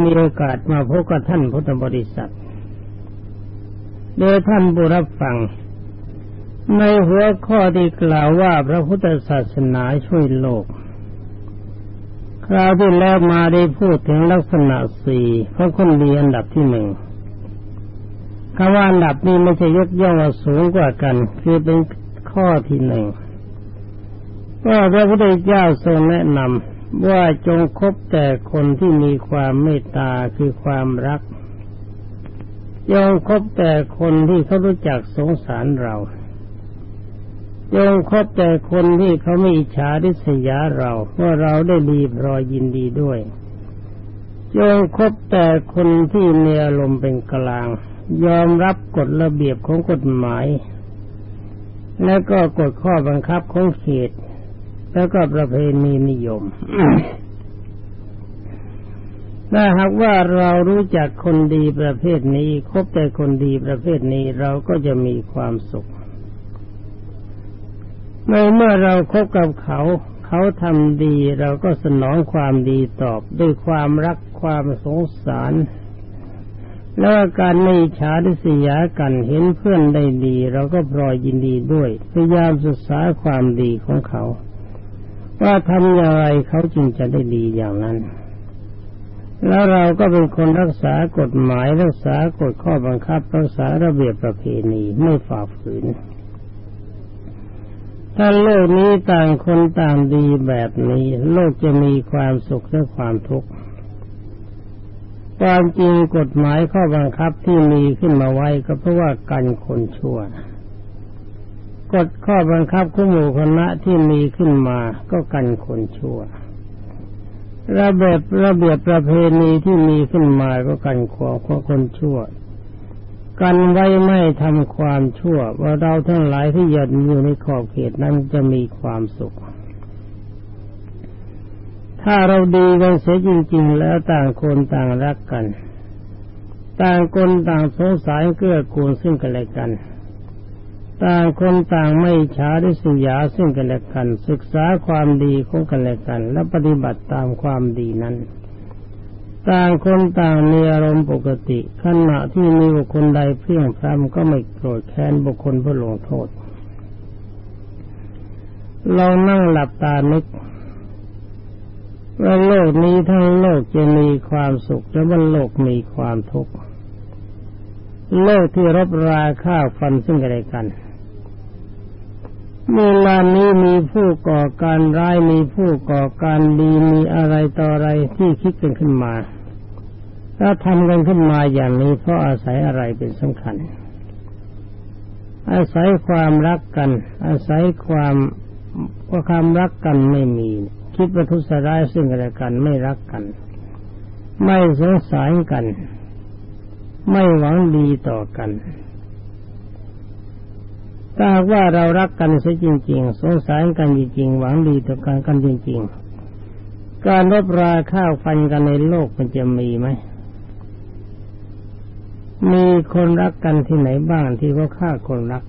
มีโอกาสมาพบกับท่านพุทธบริษัท โดยท่านบุรับฟัง ในหัวข้อที่กล่าวว่าพระพุทธศาสนาช่วยโลก คราวที่แล้วมาได้พูดถึงลักษณะสี่เพราะคนดีอันดับที่หนึ่งคำว่าอันดับนี้ไม่ใช่ยกย่องว่าสูงกว่ากัน คือเป็นข้อที่หนึ่งว่าพระพุทธเจ้าทรงแนะนำ ว่าจงคบแต่คนที่มีความเมตตาคือความรักจงคบแต่คนที่เขารู้จักสงสารเราจงคบแต่คนที่เขาไม่อิจฉาริษยาเราว่าเราได้ดีพรอยยินดีด้วยจงคบแต่คนที่มีอารมณ์เป็นกลาง ยอมรับกฎระเบียบของกฎหมาย และก็กฎข้อบังคับของเขต แล้วก็ประเพณีนิยมถ้าหากว่าเรารู้จักคนดีประเภทนี้ คบแต่คนดีประเภทนี้เราก็จะมีความสุขเมื่อเราคบกับเขา เขาทำดีเราก็สนองความดีตอบด้วยความรักความสงสาร แล้วการไม่ฉาดิสยากันเห็นเพื่อนได้ดี เราก็พลอยยินดีด้วยพยายามศึกษาความดีของเขา ว่าทำอย่างไรเขาจึงจะได้ดีอย่างนั้น แล้วเราก็เป็นคนรักษากฎหมายรักษากฎข้อบังคับรักษาระเบียบประเพณีไม่ฝ่าฝืนถ้าโลกนี้ต่างคนต่างดีแบบนี้ โลกจะมีความสุขและความทุกข์ความจริงกฎหมายข้อบังคับที่มีขึ้นมาไว้ก็เพราะว่ากันคนชั่ว กฎข้อบังคับของหมู่คณะที่มีขึ้นมาก็กันคนชั่ว ระเบียบระเบียบประเพณีที่มีขึ้นมาก็กันขวของคนชั่ว กันไว้ไม่ทำความชั่ว ว่าเราทั้งหลายที่ยันอยู่ในขอบเขตนั้นจะมีความสุข ถ้าเราดีกันเสียจริง ๆ แล้วต่างคนต่างรักกัน ต่างคนต่างสงสารเกื้อกูลซึ่งกันและกัน ต่างคนต่างไม่ช้าด้สุยาซึ่งกันและกัน ศึกษาความดีของกันและกัน และปฏิบัติตามความดีนั้นต่างคนต่างมีอารมณ์ปกติขณะที่มีบุคคลใดเพียงพรำก็ไม่โกรธแค้นบุคคลเพื่อลงโทษ เรานั่งหลับตานึกว่าโลกนี้ทั้งโลกจะมีความสุขและว่าโลกมีความทุกข์โลกที่รบราฆ่าฟันซึ่งกันและกัน เวลานี้มีผู้ก่อการร้ายมีผู้ก่อการดีมีอะไรต่ออะไรที่คิดกันขึ้นมาถ้าทำกันขึ้นมาอย่างนี้เพราะอาศัยอะไรเป็นสำคัญ อาศัยความรักกัน อาศัยความว่าความรักกันไม่มี คิดประทุษร้ายซึ่งกันและกันไม่รักกัน ไม่สงสารกัน ไม่หวังดีต่อกัน ถ้าว่าเรารักกันเสียจริง ๆ สงสารกันจริงๆหวังดีต่อกันกันจริง ๆ การรบราข้าวฟันกันในโลกมันจะมีไหมมีคนรักกันที่ไหนบ้างที่เขาฆ่าคนรัก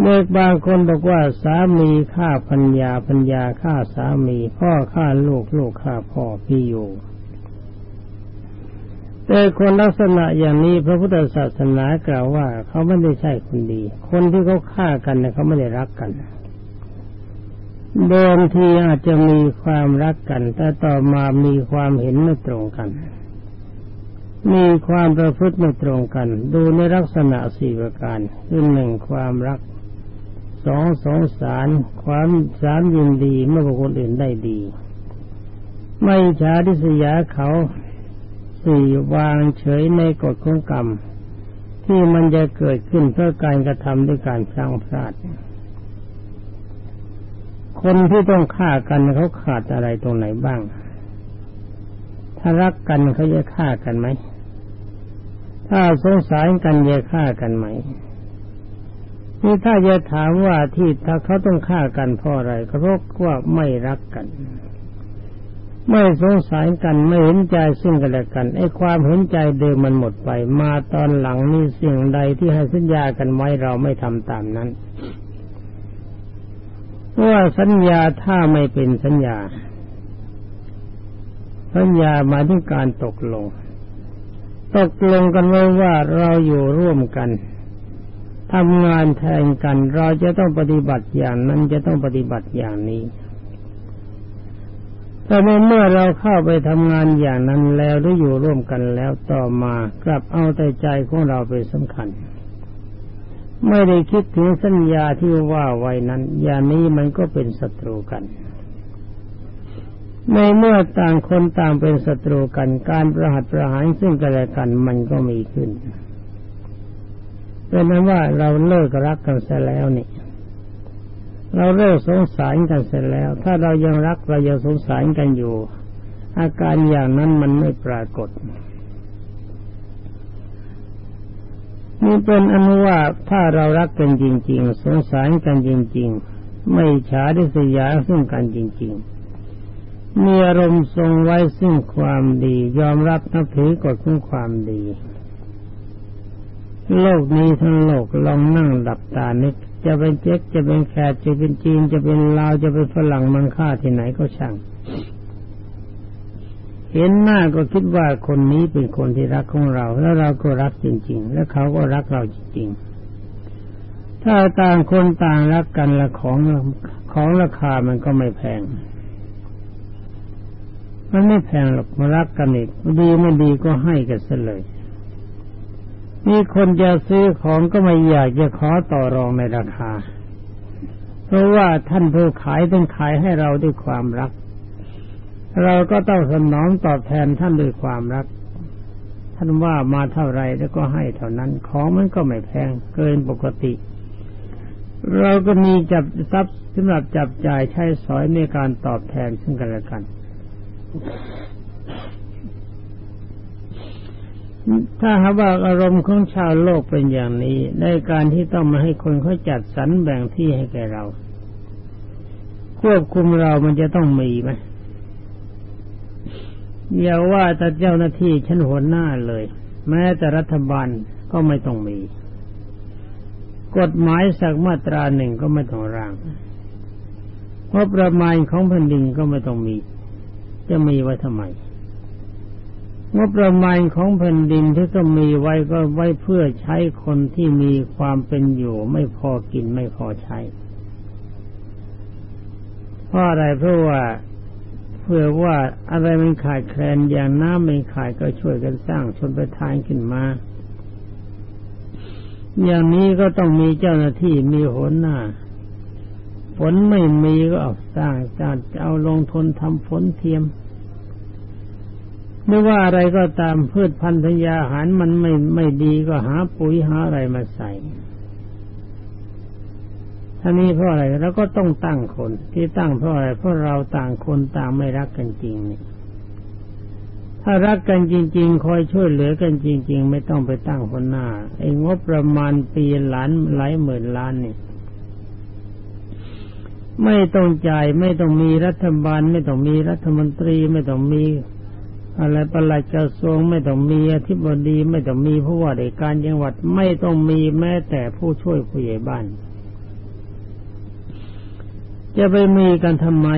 เมื่อบางคนบอกว่าสามีฆ่าพัญญาพัญญาฆ่าสามี พ่อฆ่าลูกลูกฆ่าพ่อพี่อยู่ แต่คนลักษณะอย่างนี้พระพุทธศาสนากล่าวว่า เขาไม่ได้ใช่คนดี คนที่เขาฆ่ากันเนี่ยเขาไม่ได้รักกันเดิมทีอาจจะมีความรักกัน แต่ต่อมามีความเห็นไม่ตรงกัน มีความประพฤติไม่ตรงกัน ดูในลักษณะสี่ประการคือหนึ่งความรักสองสงสาร ความสามยินดีเมื่อบุคคลอื่นได้ดี ไม่ฉาดิสยาเขา สี่วางเฉยในกฎของกรรม ที่มันจะเกิดขึ้นเพื่อการกระทำด้วยการพลังพลาด คนที่ต้องฆ่ากันเขาขาดอะไรตรงไหนบ้าง ถ้ารักกันเขาจะฆ่ากันไหม ถ้าสงสารกันจะฆ่ากันไหมนี่ถ้าจะถามว่าที่ถ้าเขาต้องฆ่ากันเพราะอะไรเพราะว่าไม่รักกัน ไม่สงสารกันไม่เห็นใจซึ่งกันและกันไอ้ความเห็นใจเดิมมันหมดไป มาตอนหลังนี่สิ่งใดที่ให้สัญญากันไว้เราไม่ทำตามนั้นว่าสัญญาถ้าไม่เป็นสัญญา สัญญาหมายถึงการตกลง ตกลงกันไว้ว่าเราอยู่ร่วมกันทำงานแทนกันเราจะต้องปฏิบัติอย่างนั้นจะต้องปฏิบัติอย่างนี้ แต่เมื่อเราเข้าไปทำงานอย่างนั้นแล้วหรืออยู่ร่วมกันแล้วต่อมากลับเอาแต่ใจของเราเป็นสำคัญ ไม่ได้คิดถึงสัญญาที่ว่าไว้นั้น อย่างนี้มันก็เป็นศัตรูกัน ในเมื่อต่างคนต่างเป็นศัตรูกัน การประหัตประหารซึ่งกันและกันมันก็มีขึ้นเป็นนั้นว่าเราเลิกรักกันเสียแล้วนี่ เราเลิกสงสารกันเสร็จแล้ว ถ้าเรายังรักเรายังสงสารกันอยู่ อาการอย่างนั้นมันไม่ปรากฏนี่เป็นอนุว่าถ้าเรารักกันจริง ๆ สงสารกันจริง ๆ ไม่ฉาดิสยาซึ่งกันจริง ๆ มีอารมณ์ทรงไว้ซึ่งความดี ยอมรับนับถือกฎของความดี โลกนี้ทั้งโลกลองนั่งหลับตานึก จะเป็นเจ๊กจะเป็นแขกจะเป็นจีนจะเป็นลาวจะเป็นฝรั่งมันค่าที่ไหนก็ช่าง เห็นหน้าก็คิดว่าคนนี้เป็นคนที่รักของเรา แล้วเราก็รักจริง ๆ แล้วเขาก็รักเราจริง ๆ ถ้าต่างคนต่างรักกันละของของราคามันก็ไม่แพง มันไม่แพงหรอกมารักกันอีกดีไม่ดีก็ให้กันซะเลย มีคนจะซื้อของก็ไม่อยากจะขอต่อรองในราคา เพราะว่าท่านผู้ขายต้องขายให้เราด้วยความรัก เราก็ต้องสนองตอบแทนท่านด้วยความรัก ท่านว่ามาเท่าไรแล้วก็ให้เท่านั้น ของมันก็ไม่แพงเกินปกติ เราก็มีจับทรัพย์สำหรับจับจ่ายใช้สอยในการตอบแทนซึ่งกันและกัน ถ้าหากว่าอารมณ์ของชาวโลกเป็นอย่างนี้ ในการที่ต้องมาให้คนเขาจัดสรรแบ่งที่ให้แก่เรา ควบคุมเรามันจะต้องมีไหมอย่าว่าแต่เจ้าหน้าที่ชั้นหัวหน้าเลย แม้แต่รัฐบาลก็ไม่ต้องมี กฎหมายสักมาตราหนึ่งก็ไม่ต้องร่างเพราะประมาณของแผ่นดินก็ไม่ต้องมี จะมีไว้ทำไม งบประมาณของแผ่นดินที่ก็มีไว้ก็ไว้เพื่อใช้คนที่มีความเป็นอยู่ ไม่พอกินไม่พอใช้เพราะอะไรเพราะว่าเพื่อว่าอะไรมันขาดแคลนอย่างน้ำไม่ขาดก็ช่วยกันสร้างชนประทานขึ้นมา อย่างนี้ก็ต้องมีเจ้าหน้าที่มีหนหน้าฝนไม่มีก็เอาสร้างจะเอาลงทุนทำฝนเทียม ไม่ว่าอะไรก็ตามพืชพันธุ์ธัญญาหารมันไม่ไม่ดีก็หาปุ๋ยหาอะไรมาใส่ท่านี้เพราะอะไรเราก็ต้องตั้งคนที่ตั้งเพราะอะไรเพราะเราต่างคนต่างไม่รักกันจริงเนี่ยถ้ารักกันจริง ๆ คอยช่วยเหลือกันจริง ๆ ไม่ต้องไปตั้งคนหน้าไอ้งบประมาณปีล้านหลายหมื่นล้านเนี่ยไม่ต้องจ่ายไม่ต้องมีรัฐบาล ไม่ต้องมีรัฐมนตรี ไม่ต้องมี อะไรประหลัดกระทรวงไม่ต้องมีอธิบดีไม่ต้องมีผู้ว่าราชการจังหวัดไม่ต้องมีแม้แต่ผู้ช่วยผู้ใหญ่บ้าน จะไปมีกันทำไม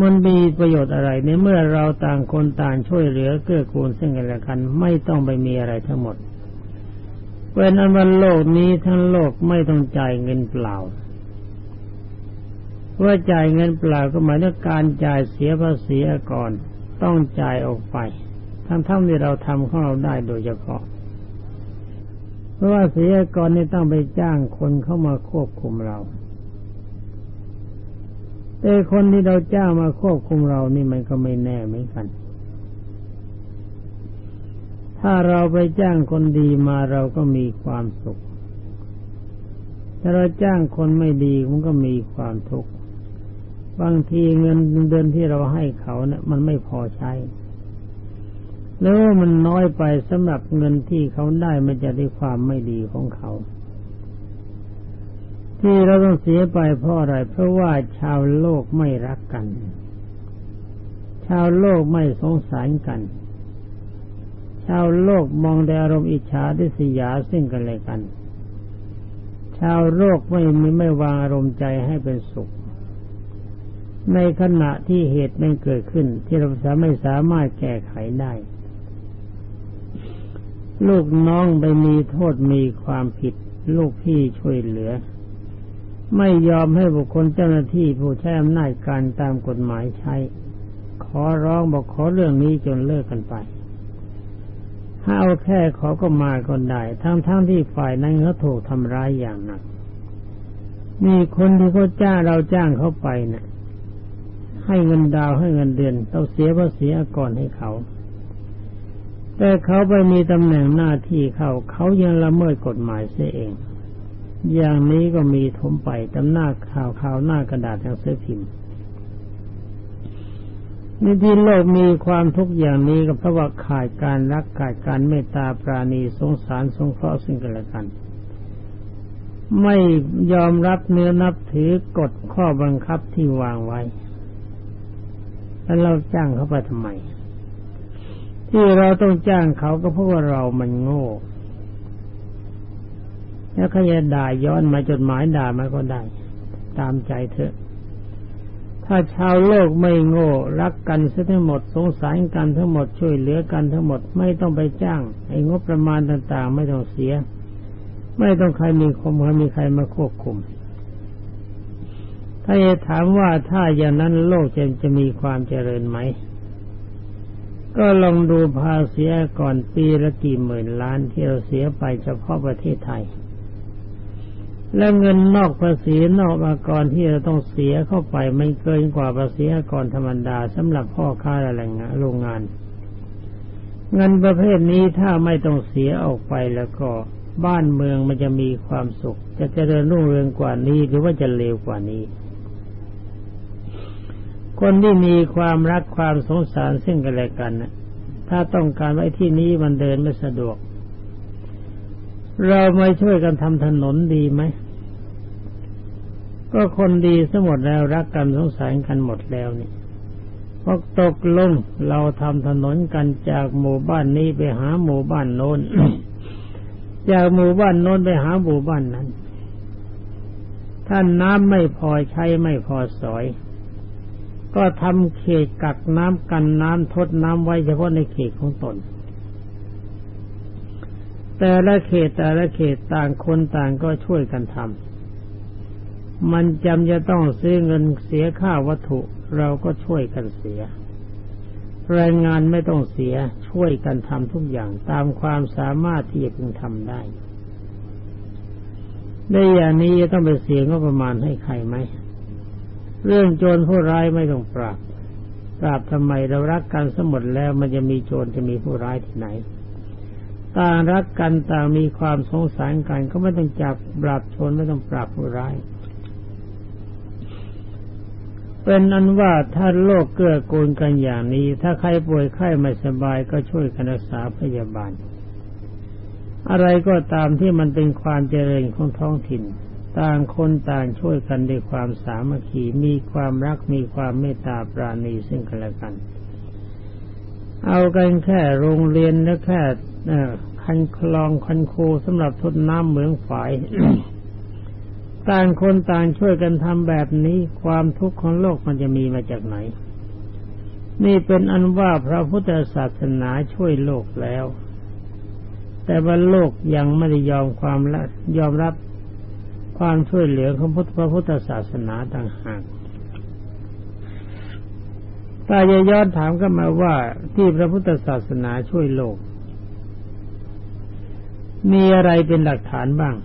มันมีประโยชน์อะไรในเมื่อเราต่างคนต่างช่วยเหลือเกื้อกูลซึ่งกันและกัน ไม่ต้องไปมีอะไรทั้งหมดเป็นอันวันโลกนี้ทั้งโลกไม่ต้องจ่ายเงินเปล่า ว่าจ่ายเงินเปล่าก็หมายถึงการจ่ายเสียภาษีก่อนต้องจ่ายออกไป ทั้งทั้งที่เราทำของเราได้โดยเฉพาะ เพราะว่าเสียก่อนนี่ต้องไปจ้างคนเข้ามาควบคุมเรา แต่คนที่เราจ้างมาควบคุมเรานี่มันก็ไม่แน่เหมือนกัน ถ้าเราไปจ้างคนดีมาเราก็มีความสุขถ้าเราจ้างคนไม่ดีมันก็มีความทุกข์ บางทีเงินเดือนที่เราให้เขาเนะี่ยมันไม่พอใช้ แล้วมันน้อยไปสำหรับเงินที่เขาได้มันจะได้ความไม่ดีของเขา ที่เราต้องเสียไปเพราะอะไร เพราะว่าชาวโลกไม่รักกัน ชาวโลกไม่สงสารกัน ชาวโลกมองแต่อารมณ์อิจฉาทิษยาซึ่งกันและกัน ชาวโลกไม่มีไม่วางอารมณ์ใจให้เป็นสุข ในขณะที่เหตุมันเกิดขึ้น ที่เราจะไม่สามารถแก้ไขได้ ลูกน้องไปมีโทษมีความผิด ลูกพี่ช่วยเหลือ ไม่ยอมให้บุคคลเจ้าหน้าที่ผู้ใช้อำนาจการตามกฎหมายใช้ ขอร้องบอกขอเรื่องนี้จนเลิกกันไป ถ้าเอาแค่ขอก็มาคนได้ทั้งๆทที่ฝ่ายนั้นเขาถูกทำร้ายอย่างหนักมีคนที่เขาจ้างเราจ้างเขาไปเนะ่ย ให้เงินดาวให้เงินเดือนต้องเสียภาษีก่อนให้เขา แต่เขาไปมีตำแหน่งหน้าที่เขาเขายังละเมิดกฎหมายเสียเอง อย่างนี้ก็มีทมไปตำหน้าข่าวข่าวหน้ากระดาษทางเสื้อพิมพ์ในที่โลกมีความทุกข์อย่างนี้ก็เพราะว่าขาดการรักขาดการเมตตาปราณีสงสารสงเคราะห์ซึ่งกันและกัน ไม่ยอมรับเนื้อนับถือกฎข้อบังคับที่วางไว้ แล้วเราจ้างเขาไปทำไม ที่เราต้องจ้างเขาก็เพราะว่าเรามันโง่ แล้วเขาจะด่าย้อนมาจดหมายด่ามาก็ได้ ตามใจเถอะ ถ้าชาวโลกไม่โง่ รักกันซะทั้งหมด สงสารกันทั้งหมดช่วยเหลือกันทั้งหมด ไม่ต้องไปจ้าง ไอ้งบประมาณต่าง ๆ ไม่ต้องเสีย ไม่ต้องใครมีคมใครมีใครมาควบคุม ถ้าจะถามว่าถ้าอย่างนั้นโลกจะจะมีความเจริญไหม ก็ลองดูภาษีก่อนปีละกี่หมื่นล้านที่เราเสียไปเฉพาะประเทศไทย และเงินนอกภาษีนอกอากรที่เราต้องเสียเข้าไปไม่เกินกว่าภาษีอากรธรรมดาสำหรับพ่อค้าและแรงงานโรงงาน เงินประเภทนี้ถ้าไม่ต้องเสียออกไปแล้วก็บ้านเมืองมันจะมีความสุข จะเจริญรุ่งเรืองกว่านี้หรือว่าจะเลวกว่านี้ คนที่มีความรักความสงสารซึ่งกันและกันนะถ้าต้องการไว้ที่นี้มันเดินไม่สะดวก เราไม่ช่วยกันทำถนนดีไหมก็คนดีสมดแล้วรักกันสงสารกันหมดแล้วนี่พอตกลงเราทำถนนกันจากหมู่บ้านนี้ไปหาหมู่บ้านโน้น จากหมู่บ้านโน้นไปหาหมู่บ้านนั้น ท่านน้ำไม่พอใช้ไม่พอสอย ก็ทำเขตกักน้ำกันน้ำทดน้ำไว้เฉพาะในเขตของตน แต่ละเขตแต่ละเขตต่างคนต่างก็ช่วยกันทำมันจำจะต้องซื้อเงินเสียค่าวัตถุเราก็ช่วยกันเสียแรงงานไม่ต้องเสียช่วยกันทำทุกอย่างตามความสามารถที่จะพึงทำได้ได้อย่างนี้จะต้องไปเสียงก็ประมาณให้ใครไหม เรื่องโจรผู้ร้ายไม่ต้องปราบ ปราบทำไมเรารักกันสมหมดแล้วมันจะมีโจรจะมีผู้ร้ายที่ไหน ต่างรักกันต่างมีความสงสารกันก็ไม่ต้องจับปราบโจรไม่ต้องปราบผู้ร้าย เป็นอันว่าถ้าโลกเกื้อกูลกันอย่างนี้ ถ้าใครป่วยไข้ไม่สบายก็ช่วยกันรักษาพยาบาล อะไรก็ตามที่มันเป็นความเจริญของท้องถิ่น ต่างคนต่างช่วยกันด้วยความสามัคคีมีความรักมีความเมตตาปราณีซึ่งกันและกัน เอากันแค่โรงเรียนและแค่คันคลองคันคูสำหรับทดน้ำเหมืองฝายต่างคนต่างช่วยกันทำแบบนี้ ความทุกข์ของโลกมันจะมีมาจากไหน นี่เป็นอันว่าพระพุทธศาสนาช่วยโลกแล้ว แต่ว่าโลกยังไม่ได้ยอมความละยอมรับ ความช่วยเหลือของพระพุทธศาสนาต่างหากถ้าจะย้อนถามก็มาว่าที่พระพุทธศาสนาช่วยโลก มีอะไรเป็นหลักฐานบ้าง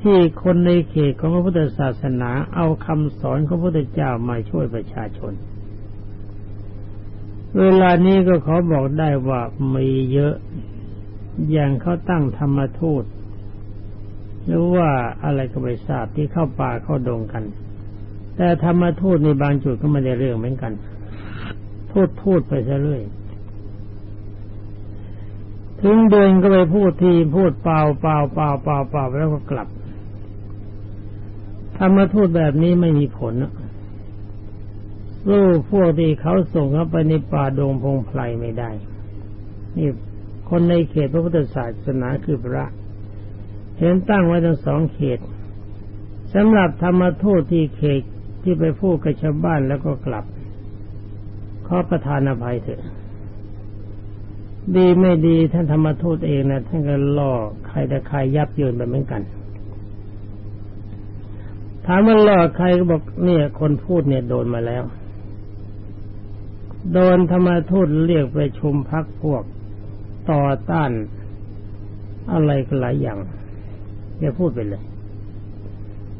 ที่คนในเขตของพระพุทธศาสนาเอาคำสอนของพระพุทธเจ้ามาช่วยประชาชน เวลานี้ก็ขอบอกได้ว่ามีเยอะ อย่างเขาตั้งธรรมทูต หรือว่าอะไรก็ไม่ทราบที่เข้าป่าเข้าดงกัน แต่ธรรมทูตในบางจุดก็ไม่ได้เรื่องเหมือนกัน พูดพูดไปซะเรื่อยถึงเดินก็ไปพูดทีพูดเปล่าเปล่าเปล่าเปล่าเปล่าแล้วก็กลับธรรมทูตแบบนี้ไม่มีผลสู้พวกที่เขาส่งเข้าไปในป่าดงพงไพรไม่ได้ นี่คนในเขตพระพุทธศาสนาคือพระ เห็นตั้งไว้ทั้งสองเขตสำหรับธรรมทูตที่เขตที่ไปพูดกับชาวบ้านแล้วก็กลับ ขอประทานอภัยเถอะ ดีไม่ดีท่านธรรมทูตเองนะท่านก็ล่อใครแต่ใครยับเยินไปเหมือนกัน ถามว่าล่อใครก็บอกเนี่ย คนพูดเนี่ยโดนมาแล้ว โดนธรรมทูตเรียกไปชุมพักพวกต่อต้านอะไรก็หลายอย่าง อย่าพูดไปเลย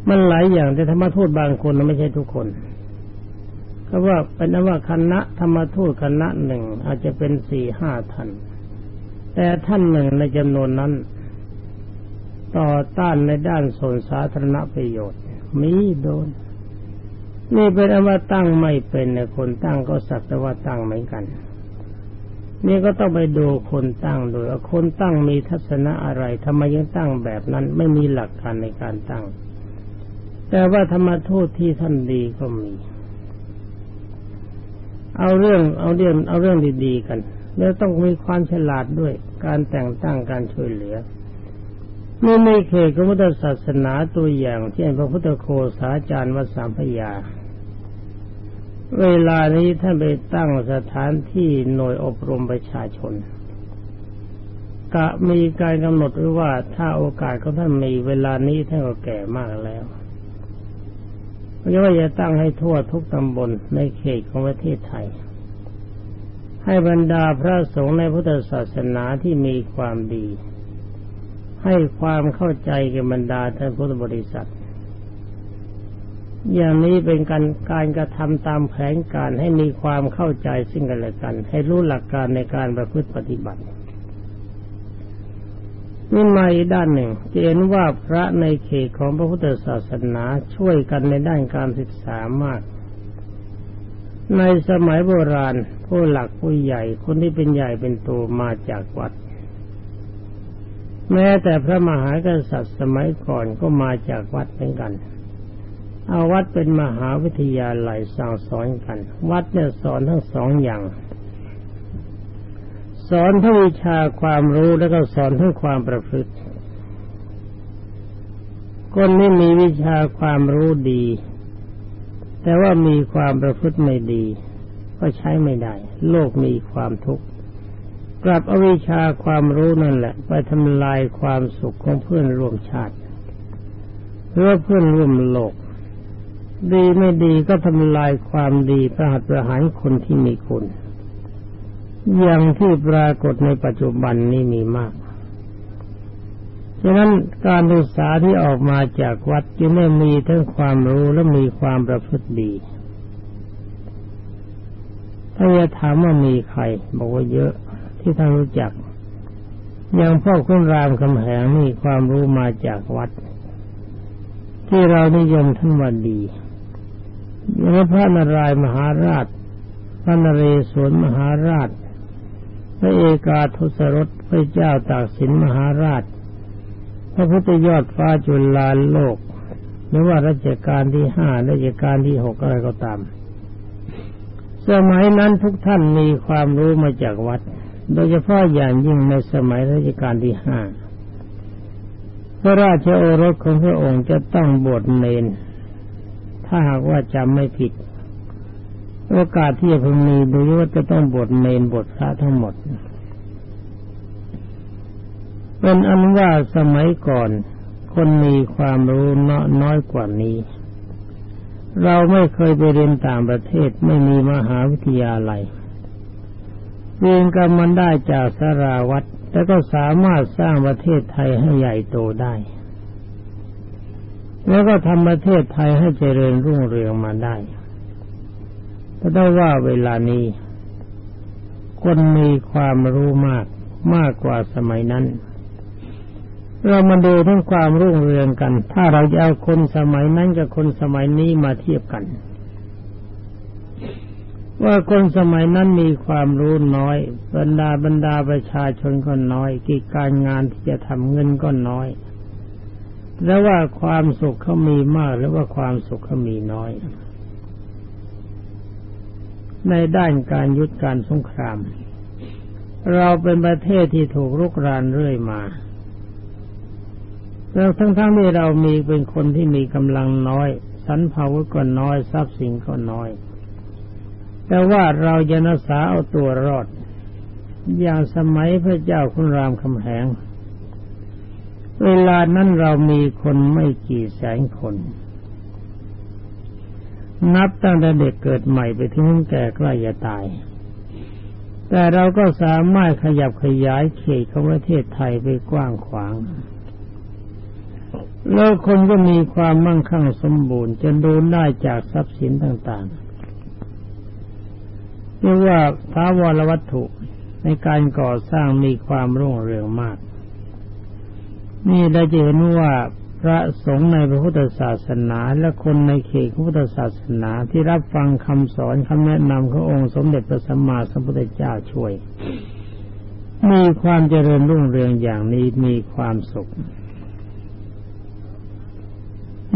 มันหลายอย่างแต่ธรรมทูตบางคนไม่ใช่ทุกคนก็ว่าเป็นว่าคณะธรรมทูตคณะหนึ่งอาจจะเป็นสี่ห้าท่าน แต่ท่านหนึ่งในจำนวนนั้น ต่อต้านในด้านส่วนสาธารณประโยชน์ มีโดน นี่เป็นว่าตั้งไม่เป็นนคนตั้งก็สักแต่ว่าตั้งเหมือนกัน นี่ก็ต้องไปดูคนตั้งโดยว่าคนตั้งมีทัศนะอะไรทำไมยังตั้งแบบนั้นไม่มีหลักการในการตั้ง แต่ว่าธรรมทูตที่ท่านดีก็มี เอาเรื่องเอาเรื่องเอาเรื่องดีๆกัน แล้วต้องมีความฉลาดด้วยการแต่งตั้งการช่วยเหลือเมื่อในเขตของพุทธศาสนาตัวอย่างที่นพระพุทธโคสาจารย์วัดสามพยา เวลานี้ท่านไปตั้งสถานที่หน่วยอบรมประชาชน กะมีการกำหนดไว้ว่าถ้าโอกาสของท่านมีเวลานี้ท่านก็แก่มากแล้วเพราะว่าจะตั้งให้ทั่วทุกตำบลในเขตของประเทศไทย ให้บรรดาพระสงฆ์ในพุทธศาสนาที่มีความดี ให้ความเข้าใจกับบรรดาท่านพุทธบริษัท อย่างนี้เป็นการการกระทำตามแผนการให้มีความเข้าใจซึ่งกันและกัน ให้รู้หลักการในการประพฤติปฏิบัตินี่มาอีกด้านหนึ่งจะเห็นว่าพระในเขตของพระพุทธศาสนาช่วยกันในด้านการศึกษามาก ในสมัยโบราณ ผู้หลักผู้ใหญ่คนที่เป็นใหญ่เป็นโตมาจากวัด แม้แต่พระมหากษัตริย์สมัยก่อนก็มาจากวัดเหมือนกัน เอาวัดเป็นมหาวิทยาลัยสั่งสอนกัน วัดเนี่ยสอนทั้งสองอย่าง สอนทั้งวิชาความรู้แล้วก็สอนทั้งความประพฤติคนที่มีวิชาความรู้ดี แต่ว่ามีความประพฤติไม่ดี ก็ใช้ไม่ได้ โลกมีความทุกข์กลับอวิชาความรู้นั่นแหละ ไปทำลายความสุขของเพื่อนร่วมชาติหรือเพื่อนร่วมโลก ดีไม่ดีก็ทำลายความดีประหัตประหารคนที่มีคุณอย่างที่ปรากฏในปัจจุบันนี้มีมากฉะนั้นการศึกษาที่ออกมาจากวัดจึงได้มีทั้งความรู้และมีความประพฤติดีถ้าจะถามว่ามีใครบอกว่าเยอะที่ท่านรู้จัก อย่างพ่อคุณรามคำแหงมีความรู้มาจากวัด ที่เรานิยมท่านว่าดี อย่างพระนารายมหาราช พระนเรศวรมหาราช พระเอกาทศรสพระเจ้าตากสินมหาราช พระพุทธยอดฟ้าจุลาโลกไม่ว่ารัชกาลที่ห้ารัชกาลที่หกอะไรก็ตาม สมัยนั้นทุกท่านมีความรู้มาจากวัด โดยเฉพาะอย่างยิ่งในสมัยรัชกาลที่ห้าพระราชโอรสของพระองค์จะต้องบวชเนน ถ้าหากว่าจำไม่ผิด โอกาสที่จะพึงมีโดูว่าจะต้องบทเมนบทพระทั้งหมด เป็นอันว่าสมัยก่อน คนมีความรู้น้อยกว่านี้ เราไม่เคยไปเรียนต่างประเทศไม่มีมหาวิทยาลัยเรียนกันมันได้จากสราวัตรแต่ก็สามารถสร้างประเทศไทยให้ใหญ่โตได้ แล้วก็ทำประเทศไทยให้เจริญรุ่งเรืองมาได้ก็ได้ว่าเวลานี้ คนมีความรู้มากมากกว่าสมัยนั้น เรามาดูทั้งความรุ่งเรืองกัน ถ้าเราจะเอาคนสมัยนั้นกับคนสมัยนี้มาเทียบกัน ว่าคนสมัยนั้นมีความรู้น้อย บรรดาบรรดาประชาชนก็น้อย กิจการงานที่จะทำเงินก็น้อย แล้วว่าความสุขเขามีมากหรือว่าความสุขเขามีน้อย ในด้านการยุดการสงคราม เราเป็นประเทศที่ถูกรุกรานเรื่อยมาแล้วทั้งๆที่เรามีเป็นคนที่มีกำลังน้อยสสรรพาวุธก็น้อย ทรัพย์สินก็น้อย แต่ว่าเราจะนักษาเอาตัวรอด อย่างสมัยพระเจ้าคุณรามคำแหง เวลานั้นเรามีคนไม่กี่แสนคน นับตั้งแต่เด็กเกิดใหม่ไปถึงแก่ใกล้จะตาย แต่เราก็สามารถขยับขยายเขตของประเทศไทยไปกว้างขวาง แล้วคนก็มีความมั่งคั่งสมบูรณ์จนดูได้จากทรัพย์สินต่างๆเรียกว่าท้าวรวัตถุในการก่อสร้างมีความรุ่งเรืองมาก นี่ได้จะเห็นว่าพระสงฆ์ในพระพุทธศาสนาและคนในเขตพุทธศาสนาที่รับฟังคำสอนคำแนะนำขององค์สมเด็จพระสัมมาสัมพุทธเจ้าช่วย มีความเจริญรุ่งเรืองอย่างนี้มีความสุข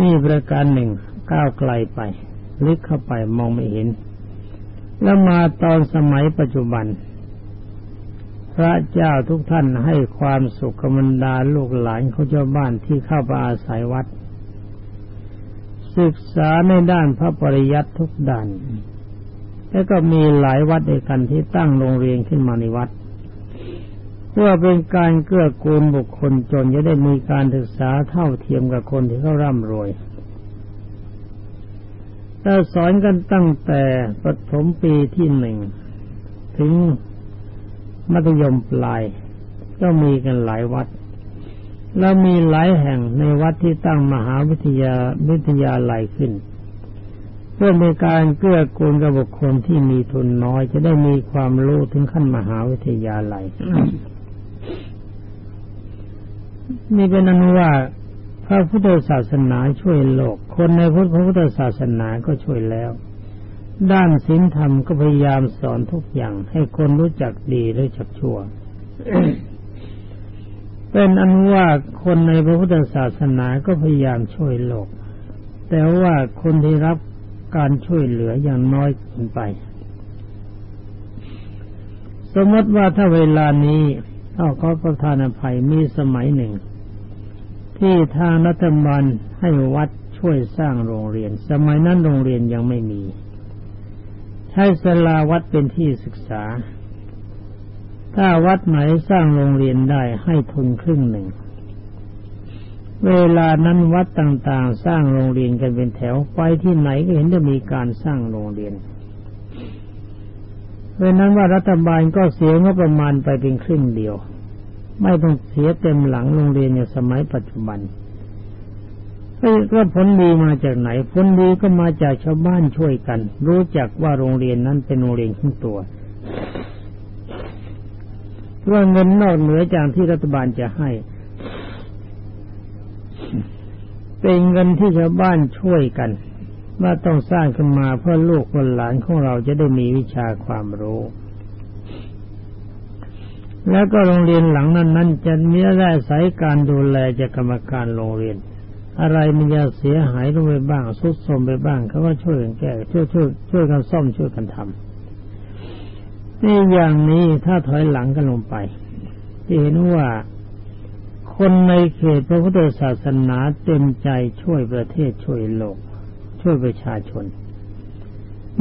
นี่ประการหนึ่งก้าวไกลไป ลึกเข้าไปมองไม่เห็น แล้วมาตอนสมัยปัจจุบัน พระเจ้าทุกท่านให้ความสุขกบรรดาลูกหลานเของเจ้าบ้านที่เข้าไปอาศัยวัด ศึกษาในด้านพระปริยัติทุกด้าน แล้วก็มีหลายวัดด้วยกันที่ตั้งโรงเรียนขึ้นมาในวัด เพื่อเป็นการเกื้อกูลบุคคลจนจะได้มีการศึกษาเท่าเทียมกับคนที่เขาร่ำรวยเราสอนกันตั้งแต่ปฐมปีที่หนึ่งถึง มัธยมปลาย ก็มีกันหลายวัด แล้วมีหลายแห่งในวัดที่ตั้งมหาวิทยาวิทยาลัยขึ้น เพื่อในการเกื้อกูลกับบุคคลที่มีทุนน้อย จะได้มีความรู้ถึงขั้นมหาวิทยาลัยนี่เป็นอนุว่าพระพุทธศาสนาช่วยโลก คนในพุทธพุทธศาสนาก็ช่วยแล้ว ด้านศีลธรรมก็พยายามสอนทุกอย่างให้คนรู้จักดีรู้จักชั่ว เป็นอันว่าคนในพระพุทธศาสนาก็พยายามช่วยโลก แต่ว่าคนที่รับการช่วยเหลืออย่างน้อยเกินไป สมมติว่าถ้าเวลานี้เอาขอประทานอภัยมีสมัยหนึ่ง ที่ทางรัฐบาลให้วัดช่วยสร้างโรงเรียน สมัยนั้นโรงเรียนยังไม่มี ใช้สลาวัดเป็นที่ศึกษา ถ้าวัดไหนสร้างโรงเรียนได้ให้ทุนครึ่งหนึ่ง เวลานั้นวัดต่างๆ สร้างโรงเรียนกันเป็นแถวไปที่ไหนก็เห็นจะมีการสร้างโรงเรียนเพราะนั้นว่ารัฐบาลก็เสียงบประมาณไปเป็นครึ่งเดียว ไม่ต้องเสียเต็มหลังโรงเรียนอย่างสมัยปัจจุบัน ก็ผลดีมาจากไหน ผลดีก็มาจากชาวบ้านช่วยกัน รู้จักว่าโรงเรียนนั้นเป็นโรงเรียนขึ้นตัวว่าเงินนอกเหนือจากที่รัฐบาลจะให้ เป็นเงินที่ชาวบ้านช่วยกัน ว่าต้องสร้างขึ้นมาเพื่อลูกคนหลานของเราจะได้มีวิชาความรู้ แล้วก็โรงเรียนหลังนั้นนั้นจะมีได้สายการดูแลจากกรรมการโรงเรียน อะไรมันจะเสียหายลงไปบ้างสุดโทมไปบ้างเขาก็ช่วยกันแก้ช่วยช่วยช่วยกันซ่อมช่วยกันทำนี่อย่างนี้ถ้าถอยหลังกันลงไปจะเห็นว่าคนในเขตพระพุทธศาสนาเต็มใจช่วยประเทศช่วยโลก ช่วยประชาชน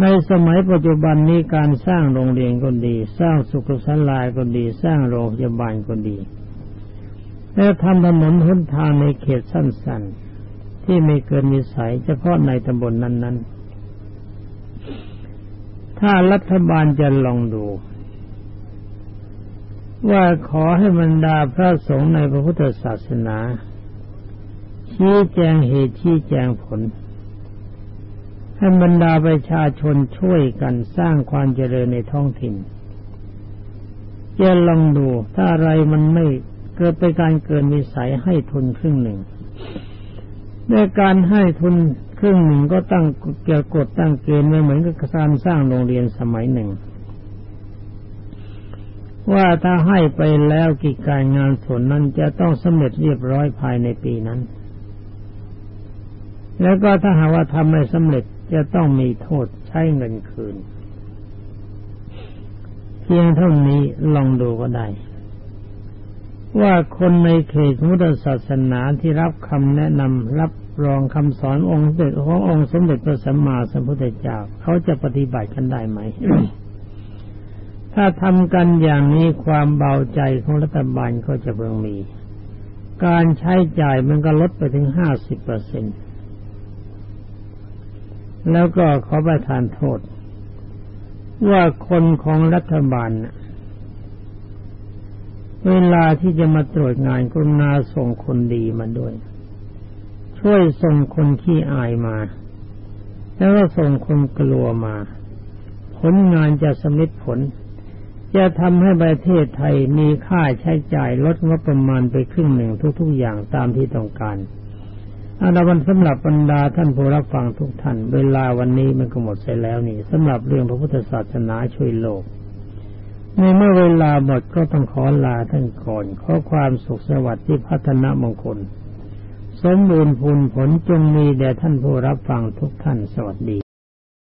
ในสมัยปัจจุบันนี้การสร้างโรงเรียนก็ดี สร้างสุขศาลาก็ดี สร้างโรงพยาบาลก็ดี แล้วทำถนนหนทางในเขตสั้นๆ ที่ไม่เกินมิสัยเฉพาะในตำบลนนั้น ๆ ถ้ารัฐบาลจะลองดู ว่าขอให้บรรดาพระสงฆ์ในพระพุทธศาสนา ชี้แจงเหตุชี้แจงผล ให้บรรดาประชาชนช่วยกันสร้างความเจริญในท้องถิ่นจะลองดูถ้าอะไรมันไม่เกิดไปการเกินวิสัยให้ทุนครึ่งหนึ่ง ในการให้ทุนครึ่งหนึ่งก็ตั้งเกี่ยวกฎตั้งเกณฑ์ไม่เหมือนกับการสร้างโรงเรียนสมัยหนึ่ง ว่าถ้าให้ไปแล้วกิจการงานส่วนนั้นจะต้องสำเร็จเรียบร้อยภายในปีนั้น แล้วก็ถ้าหากว่าทำไม่สำเร็จจะต้องมีโทษใช้เงินคืน เพียงเท่านี้ลองดูก็ได้ ว่าคนในเขตพุทธศาสนาที่รับคำแนะนำรับรองคำสอนองค์เด็จขององค์สมเด็จพระสัมมาสัมพุทธเจ้าเขาจะปฏิบัติกันได้ไหม ถ้าทำกันอย่างนี้ความเบาใจของรัฐบาลก็จะเพิ่งมี การใช้จ่ายมันก็ลดไปถึงห้าสิบเปอร์เซ็นแล้วก็ขอประทานโทษ ว่าคนของรัฐบาล เวลาที่จะมาตรวจงานกรุณาส่งคนดีมาด้วย ช่วยส่งคนขี้อายมา แล้วก็ส่งคนกลัวมา ผลงานจะสำเร็จผล จะทำให้ประเทศไทยมีค่าใช้จ่ายลดงบประมาณไปครึ่งหนึ่งทุกๆอย่างตามที่ต้องการอาดาวันสำหรับบรรดาท่านผู้รับฟังทุกท่าน เวลาวันนี้มันก็หมดไปแล้วนี่สำหรับเรื่องพระพุทธศาสนาช่วยโลก ในเมื่อเวลาหมดก็ต้องขอลาท่านก่อนขอความสุขสวัสดิ์ที่พัฒนามงคล สมบูรณ์พูนผลจงมีแด่ท่านผู้รับฟังทุกท่านสวัสดี